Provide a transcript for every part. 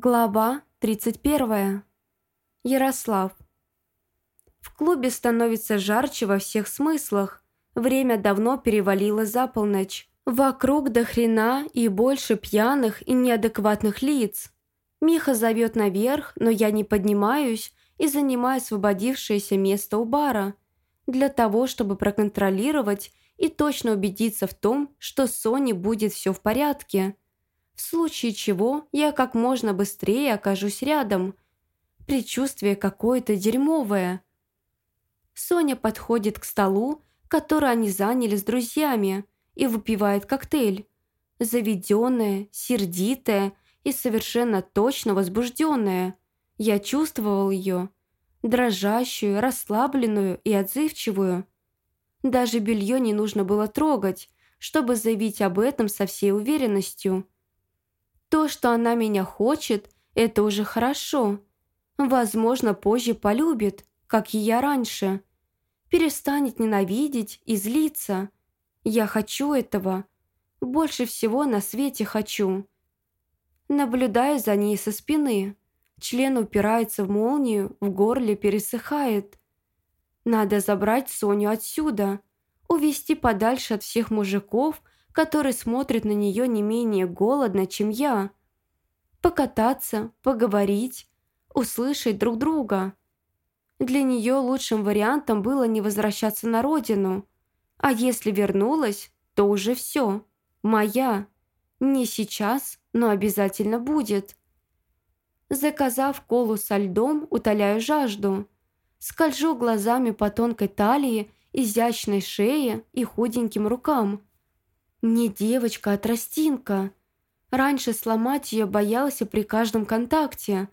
Глава 31. Ярослав. В клубе становится жарче во всех смыслах. Время давно перевалило за полночь. Вокруг до хрена и больше пьяных и неадекватных лиц. Миха зовет наверх, но я не поднимаюсь и занимаю освободившееся место у бара. Для того, чтобы проконтролировать и точно убедиться в том, что с Соней будет все в порядке – в случае чего я как можно быстрее окажусь рядом. Предчувствие какое-то дерьмовое. Соня подходит к столу, который они заняли с друзьями, и выпивает коктейль. Заведенная, сердитая и совершенно точно возбужденная. Я чувствовал ее. Дрожащую, расслабленную и отзывчивую. Даже белье не нужно было трогать, чтобы заявить об этом со всей уверенностью – то, что она меня хочет, это уже хорошо. Возможно, позже полюбит, как и я раньше. Перестанет ненавидеть и злиться. Я хочу этого. Больше всего на свете хочу. Наблюдаю за ней со спины. Член упирается в молнию, в горле пересыхает. Надо забрать Соню отсюда, увести подальше от всех мужиков – который смотрит на нее не менее голодно, чем я. Покататься, поговорить, услышать друг друга. Для нее лучшим вариантом было не возвращаться на родину. А если вернулась, то уже все. Моя. Не сейчас, но обязательно будет. Заказав колу со льдом, утоляю жажду. Скольжу глазами по тонкой талии, изящной шее и худеньким рукам – не девочка, а тростинка. Раньше сломать ее боялся при каждом контакте.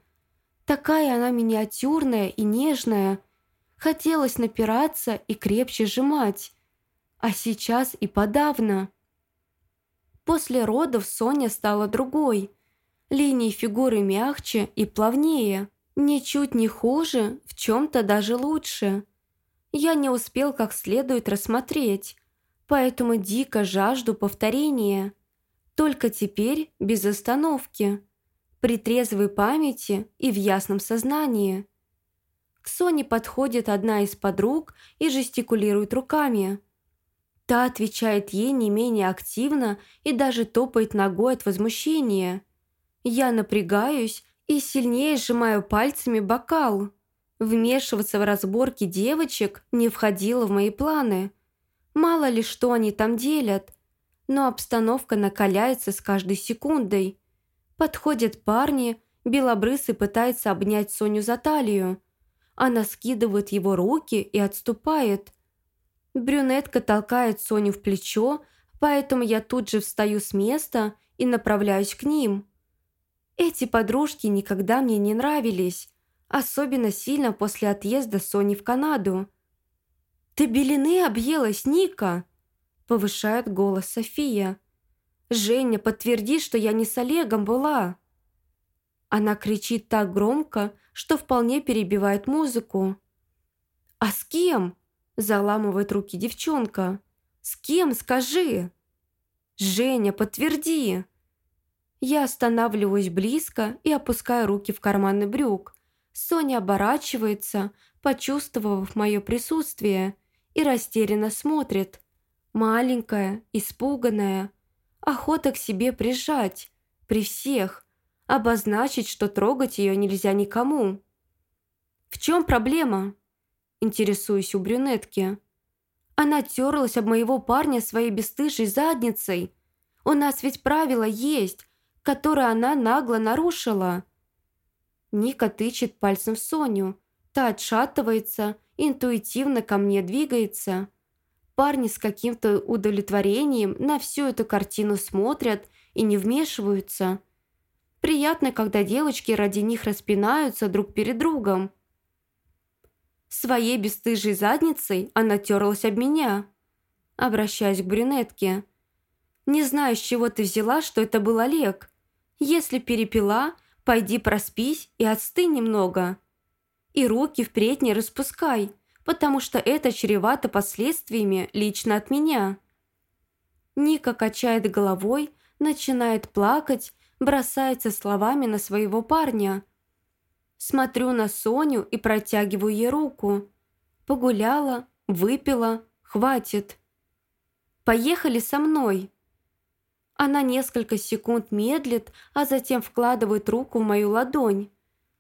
Такая она миниатюрная и нежная. Хотелось напираться и крепче сжимать. А сейчас и подавно. После родов Соня стала другой. Линии фигуры мягче и плавнее. Ничуть не хуже, в чем-то даже лучше. Я не успел как следует рассмотреть поэтому дико жажду повторения. Только теперь без остановки, при трезвой памяти и в ясном сознании. К Соне подходит одна из подруг и жестикулирует руками. Та отвечает ей не менее активно и даже топает ногой от возмущения. Я напрягаюсь и сильнее сжимаю пальцами бокал. Вмешиваться в разборки девочек не входило в мои планы – Мало ли что они там делят. Но обстановка накаляется с каждой секундой. Подходят парни, белобрысый пытается обнять Соню за талию. Она скидывает его руки и отступает. Брюнетка толкает Соню в плечо, поэтому я тут же встаю с места и направляюсь к ним. Эти подружки никогда мне не нравились, особенно сильно после отъезда Сони в Канаду. «Ты белины объелась, Ника!» Повышает голос София. «Женя, подтверди, что я не с Олегом была!» Она кричит так громко, что вполне перебивает музыку. «А с кем?» – заламывает руки девчонка. «С кем, скажи?» «Женя, подтверди!» Я останавливаюсь близко и опускаю руки в карманы брюк. Соня оборачивается, почувствовав мое присутствие, и растерянно смотрит. Маленькая, испуганная. Охота к себе прижать. При всех. Обозначить, что трогать ее нельзя никому. «В чем проблема?» Интересуюсь у брюнетки. Она терлась об моего парня своей бесстыжей задницей. У нас ведь правило есть, которое она нагло нарушила. Ника тычет пальцем в Соню. Та отшатывается интуитивно ко мне двигается. Парни с каким-то удовлетворением на всю эту картину смотрят и не вмешиваются. Приятно, когда девочки ради них распинаются друг перед другом. Своей бесстыжей задницей она терлась об меня. Обращаясь к брюнетке. «Не знаю, с чего ты взяла, что это был Олег. Если перепила, пойди проспись и отстынь немного». И руки впредь не распускай, потому что это чревато последствиями лично от меня». Ника качает головой, начинает плакать, бросается словами на своего парня. Смотрю на Соню и протягиваю ей руку. Погуляла, выпила, хватит. Поехали со мной. Она несколько секунд медлит, а затем вкладывает руку в мою ладонь.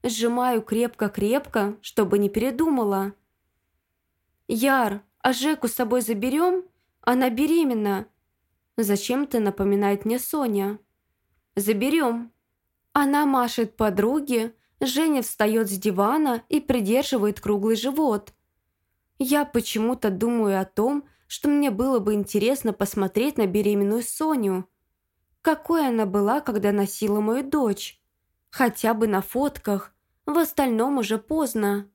Сжимаю крепко-крепко, чтобы не передумала. «Яр, а Жеку с собой заберем? Она беременна!» Зачем-то напоминает мне Соня. «Заберем». Она машет подруге, Женя встает с дивана и придерживает круглый живот. Я почему-то думаю о том, что мне было бы интересно посмотреть на беременную Соню. Какой она была, когда носила мою дочь? Хотя бы на фотках, в остальном уже поздно.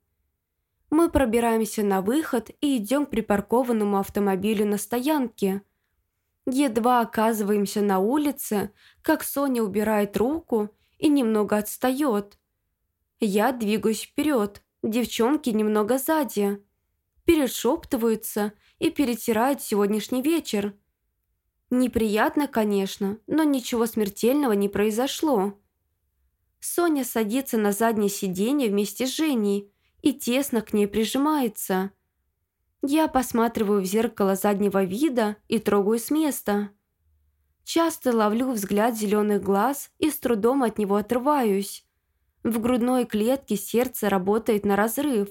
Мы пробираемся на выход и идем к припаркованному автомобилю на стоянке. Едва оказываемся на улице, как Соня убирает руку и немного отстает. Я двигаюсь вперед, девчонки немного сзади. Перешептываются и перетирают сегодняшний вечер. Неприятно, конечно, но ничего смертельного не произошло. Соня садится на заднее сиденье вместе с Женей и тесно к ней прижимается. Я посматриваю в зеркало заднего вида и трогаю с места. Часто ловлю взгляд зеленых глаз и с трудом от него отрываюсь. В грудной клетке сердце работает на разрыв.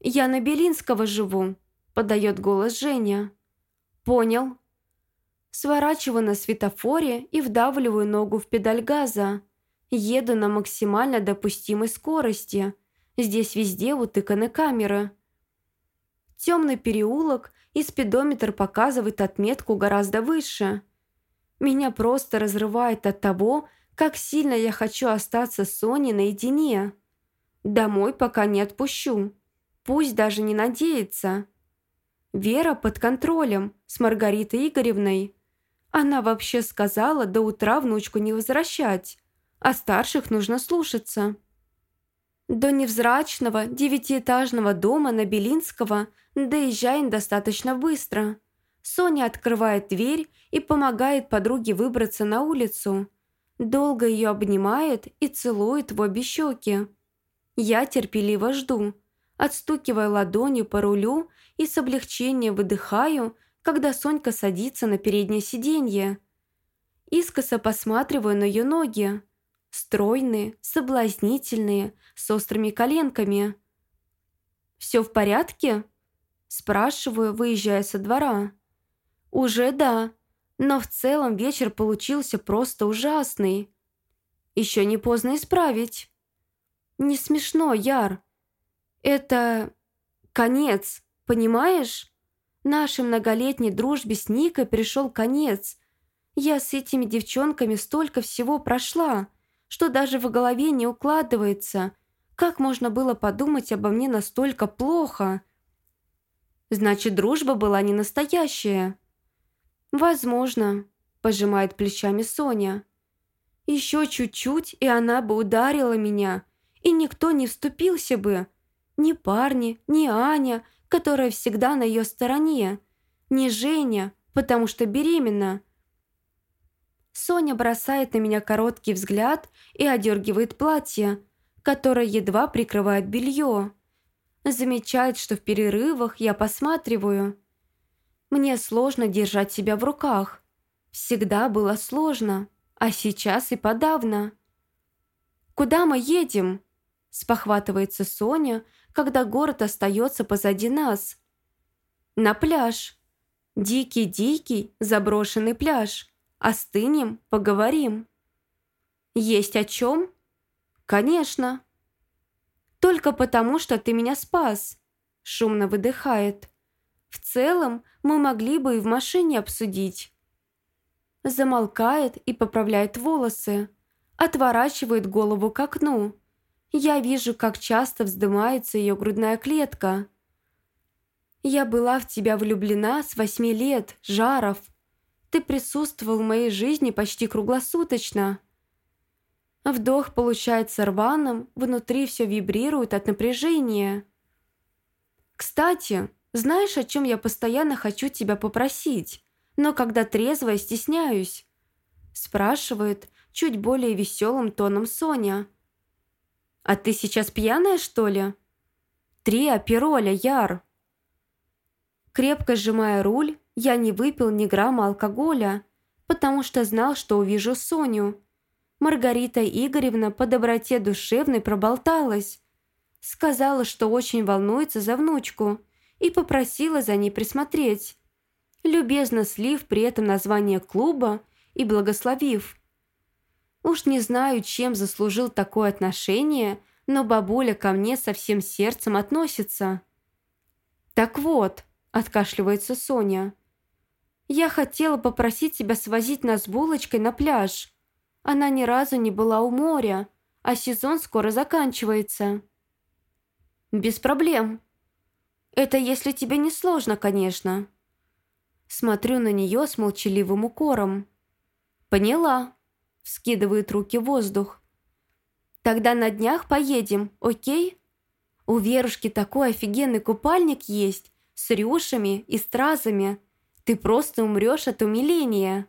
«Я на Белинского живу», – подает голос Женя. «Понял». Сворачиваю на светофоре и вдавливаю ногу в педаль газа. Еду на максимально допустимой скорости. Здесь везде утыканы камеры. Темный переулок и спидометр показывает отметку гораздо выше. Меня просто разрывает от того, как сильно я хочу остаться с Соней наедине. Домой пока не отпущу. Пусть даже не надеется. Вера под контролем с Маргаритой Игоревной. Она вообще сказала до утра внучку не возвращать а старших нужно слушаться. До невзрачного девятиэтажного дома на Белинского доезжаем достаточно быстро. Соня открывает дверь и помогает подруге выбраться на улицу. Долго ее обнимает и целует в обе щеки. Я терпеливо жду, отстукивая ладонью по рулю и с облегчением выдыхаю, когда Сонька садится на переднее сиденье. Искоса посматриваю на ее ноги. Стройные, соблазнительные, с острыми коленками. «Все в порядке?» Спрашиваю, выезжая со двора. «Уже да, но в целом вечер получился просто ужасный. Еще не поздно исправить». «Не смешно, Яр. Это... конец, понимаешь? Нашей многолетней дружбе с Никой пришел конец. Я с этими девчонками столько всего прошла что даже в голове не укладывается. Как можно было подумать обо мне настолько плохо? Значит, дружба была не настоящая. Возможно, пожимает плечами Соня. Еще чуть-чуть, и она бы ударила меня, и никто не вступился бы. Ни парни, ни Аня, которая всегда на ее стороне, ни Женя, потому что беременна. Соня бросает на меня короткий взгляд и одергивает платье, которое едва прикрывает белье. Замечает, что в перерывах я посматриваю. Мне сложно держать себя в руках. Всегда было сложно, а сейчас и подавно. «Куда мы едем?» – спохватывается Соня, когда город остается позади нас. «На пляж. Дикий-дикий заброшенный пляж». Остынем, поговорим. Есть о чем? Конечно. Только потому, что ты меня спас. Шумно выдыхает. В целом, мы могли бы и в машине обсудить. Замолкает и поправляет волосы. Отворачивает голову к окну. Я вижу, как часто вздымается ее грудная клетка. Я была в тебя влюблена с восьми лет, Жаров. Ты присутствовал в моей жизни почти круглосуточно. Вдох получается рваным, внутри все вибрирует от напряжения. Кстати, знаешь, о чем я постоянно хочу тебя попросить, но когда трезвая стесняюсь? Спрашивает, чуть более веселым тоном Соня. «А ты сейчас пьяная, что ли?» «Три апероля, Яр!» Крепко сжимая руль, я не выпил ни грамма алкоголя, потому что знал, что увижу Соню. Маргарита Игоревна по доброте душевной проболталась. Сказала, что очень волнуется за внучку и попросила за ней присмотреть, любезно слив при этом название клуба и благословив. Уж не знаю, чем заслужил такое отношение, но бабуля ко мне со всем сердцем относится. «Так вот», – откашливается Соня, – «я хотела попросить тебя свозить нас булочкой на пляж. Она ни разу не была у моря, а сезон скоро заканчивается». «Без проблем. Это если тебе не сложно, конечно». Смотрю на нее с молчаливым укором. «Поняла», — вскидывает руки в воздух. «Тогда на днях поедем, окей? У Верушки такой офигенный купальник есть, с рюшами и стразами. Ты просто умрешь от умиления».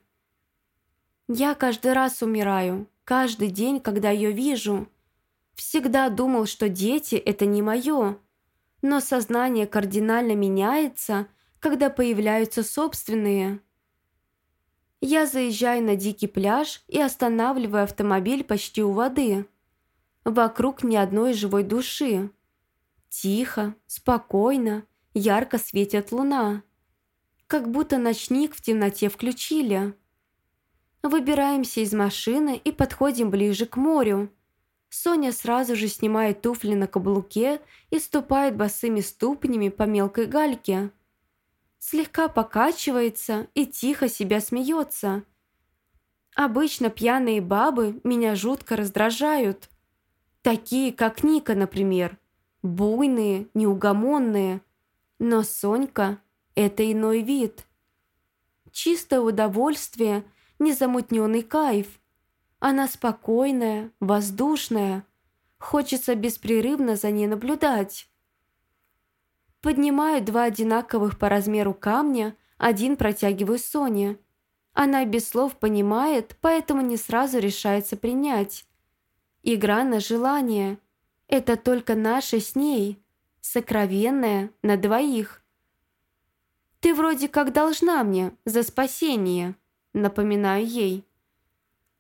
Я каждый раз умираю, каждый день, когда ее вижу. Всегда думал, что дети – это не мое. Но сознание кардинально меняется, когда появляются собственные. Я заезжаю на дикий пляж и останавливаю автомобиль почти у воды. Вокруг ни одной живой души. Тихо, спокойно, ярко светит луна. Как будто ночник в темноте включили. Выбираемся из машины и подходим ближе к морю. Соня сразу же снимает туфли на каблуке и ступает босыми ступнями по мелкой гальке слегка покачивается и тихо себя смеется. Обычно пьяные бабы меня жутко раздражают. Такие, как Ника, например. Буйные, неугомонные. Но Сонька – это иной вид. Чистое удовольствие, незамутненный кайф. Она спокойная, воздушная. Хочется беспрерывно за ней наблюдать. Поднимаю два одинаковых по размеру камня, один протягиваю Соне. Она без слов понимает, поэтому не сразу решается принять. Игра на желание. Это только наша с ней. Сокровенная на двоих. «Ты вроде как должна мне за спасение», напоминаю ей.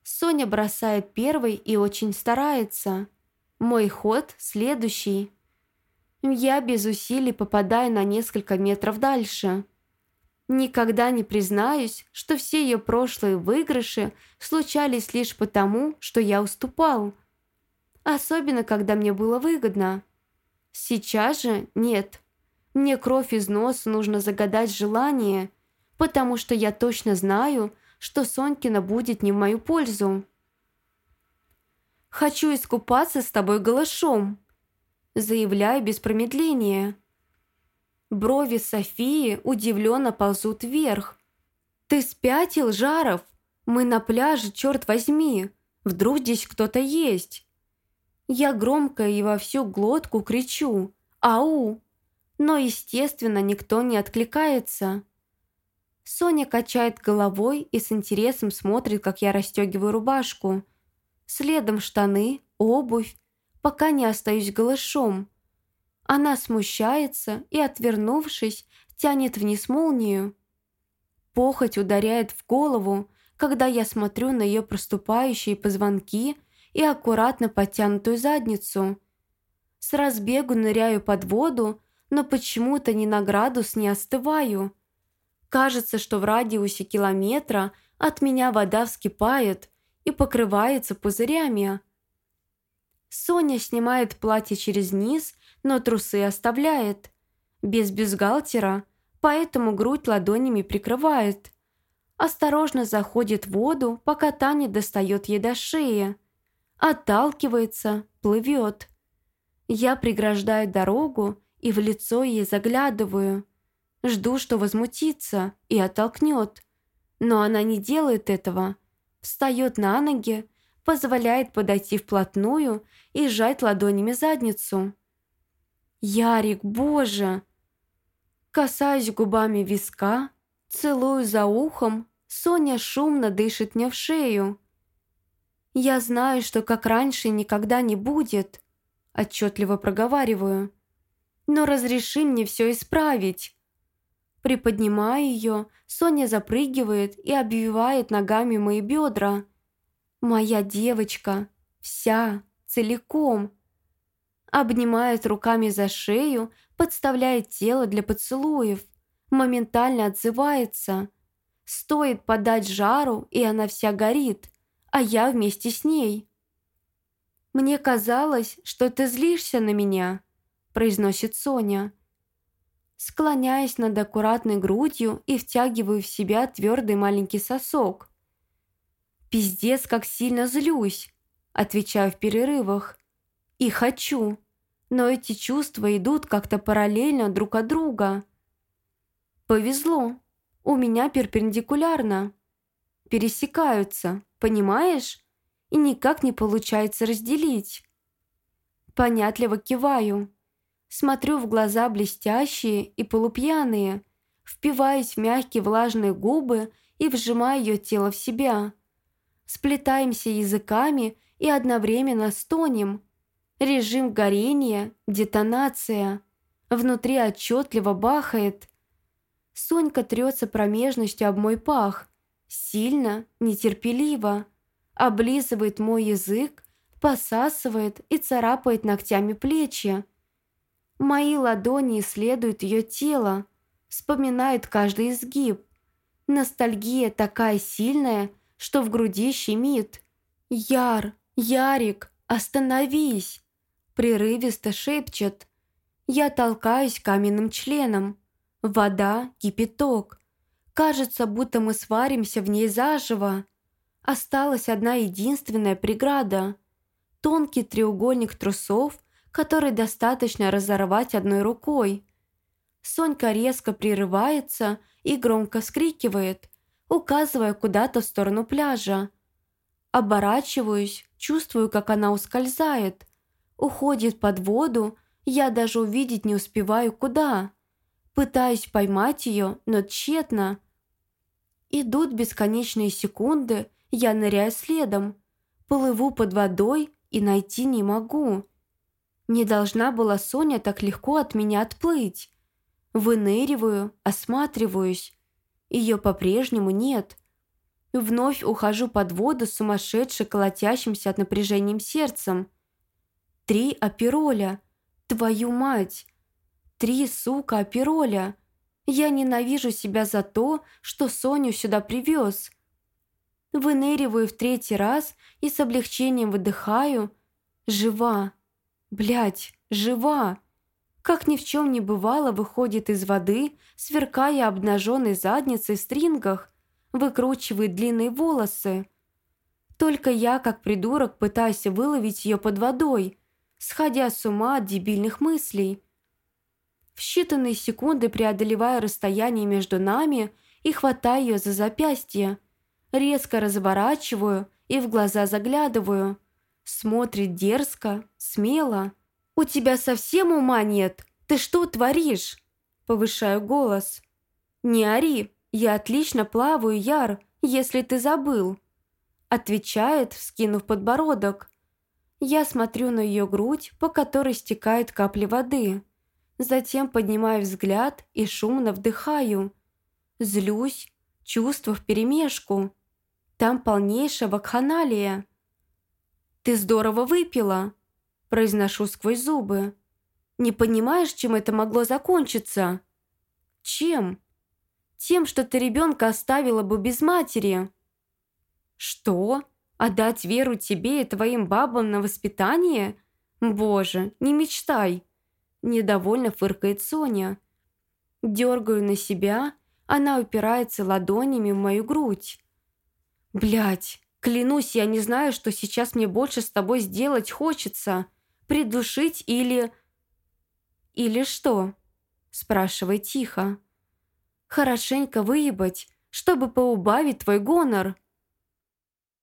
Соня бросает первый и очень старается. Мой ход следующий. Я без усилий попадаю на несколько метров дальше. Никогда не признаюсь, что все ее прошлые выигрыши случались лишь потому, что я уступал. Особенно, когда мне было выгодно. Сейчас же нет. Мне кровь из носа нужно загадать желание, потому что я точно знаю, что Сонькина будет не в мою пользу. «Хочу искупаться с тобой голышом», заявляю без промедления. Брови Софии удивленно ползут вверх. «Ты спятил, Жаров? Мы на пляже, черт возьми! Вдруг здесь кто-то есть?» Я громко и во всю глотку кричу «Ау!», но, естественно, никто не откликается. Соня качает головой и с интересом смотрит, как я расстегиваю рубашку. Следом штаны, обувь, пока не остаюсь голышом. Она смущается и, отвернувшись, тянет вниз молнию. Похоть ударяет в голову, когда я смотрю на ее проступающие позвонки и аккуратно подтянутую задницу. С разбегу ныряю под воду, но почему-то ни на градус не остываю. Кажется, что в радиусе километра от меня вода вскипает и покрывается пузырями. Соня снимает платье через низ, но трусы оставляет. Без бюстгальтера, поэтому грудь ладонями прикрывает. Осторожно заходит в воду, пока Таня достает ей до шеи. Отталкивается, плывет. Я преграждаю дорогу и в лицо ей заглядываю. Жду, что возмутится и оттолкнет. Но она не делает этого. Встает на ноги, позволяет подойти вплотную и сжать ладонями задницу. «Ярик, боже!» Касаюсь губами виска, целую за ухом, Соня шумно дышит мне в шею. Я знаю, что как раньше никогда не будет, отчетливо проговариваю. Но разреши мне все исправить. Приподнимаю ее, Соня запрыгивает и обвивает ногами мои бедра. Моя девочка, вся, целиком. Обнимает руками за шею, подставляет тело для поцелуев, моментально отзывается. Стоит подать жару, и она вся горит, а я вместе с ней. «Мне казалось, что ты злишься на меня», – произносит Соня. Склоняясь над аккуратной грудью и втягиваю в себя твердый маленький сосок. «Пиздец, как сильно злюсь», – отвечаю в перерывах. «И хочу» но эти чувства идут как-то параллельно друг от друга. Повезло, у меня перпендикулярно. Пересекаются, понимаешь? И никак не получается разделить. Понятливо киваю. Смотрю в глаза блестящие и полупьяные, впиваясь в мягкие влажные губы и вжимаю ее тело в себя. Сплетаемся языками и одновременно стонем – Режим горения, детонация. Внутри отчетливо бахает. Сонька трется промежностью об мой пах. Сильно, нетерпеливо. Облизывает мой язык, посасывает и царапает ногтями плечи. Мои ладони исследуют ее тело, вспоминают каждый изгиб. Ностальгия такая сильная, что в груди щемит. «Яр! Ярик! Остановись!» прерывисто шепчет. Я толкаюсь каменным членом. Вода, кипяток. Кажется, будто мы сваримся в ней заживо. Осталась одна единственная преграда. Тонкий треугольник трусов, который достаточно разорвать одной рукой. Сонька резко прерывается и громко вскрикивает, указывая куда-то в сторону пляжа. Оборачиваюсь, чувствую, как она ускользает, уходит под воду, я даже увидеть не успеваю куда. Пытаюсь поймать ее, но тщетно. Идут бесконечные секунды, я ныряю следом. Плыву под водой и найти не могу. Не должна была Соня так легко от меня отплыть. Выныриваю, осматриваюсь. Ее по-прежнему нет. Вновь ухожу под воду сумасшедше колотящимся от напряжением сердцем. Три апероля. Твою мать! Три, сука, апероля. Я ненавижу себя за то, что Соню сюда привез. Выныриваю в третий раз и с облегчением выдыхаю. Жива. Блять, жива. Как ни в чем не бывало, выходит из воды, сверкая обнаженной задницей в стрингах, выкручивает длинные волосы. Только я, как придурок, пытаюсь выловить ее под водой, сходя с ума от дебильных мыслей. В считанные секунды преодолеваю расстояние между нами и хватаю ее за запястье. Резко разворачиваю и в глаза заглядываю. Смотрит дерзко, смело. «У тебя совсем ума нет? Ты что творишь?» Повышаю голос. «Не ори, я отлично плаваю, Яр, если ты забыл». Отвечает, вскинув подбородок. Я смотрю на ее грудь, по которой стекают капли воды. Затем поднимаю взгляд и шумно вдыхаю. Злюсь, чувства вперемешку. Там полнейшая вакханалия. «Ты здорово выпила», – произношу сквозь зубы. «Не понимаешь, чем это могло закончиться?» «Чем?» «Тем, что ты ребенка оставила бы без матери». «Что?» Отдать веру тебе и твоим бабам на воспитание? Боже, не мечтай!» Недовольно фыркает Соня. Дергаю на себя, она упирается ладонями в мою грудь. Блять, клянусь, я не знаю, что сейчас мне больше с тобой сделать хочется. Придушить или... Или что? Спрашивай тихо. Хорошенько выебать, чтобы поубавить твой гонор.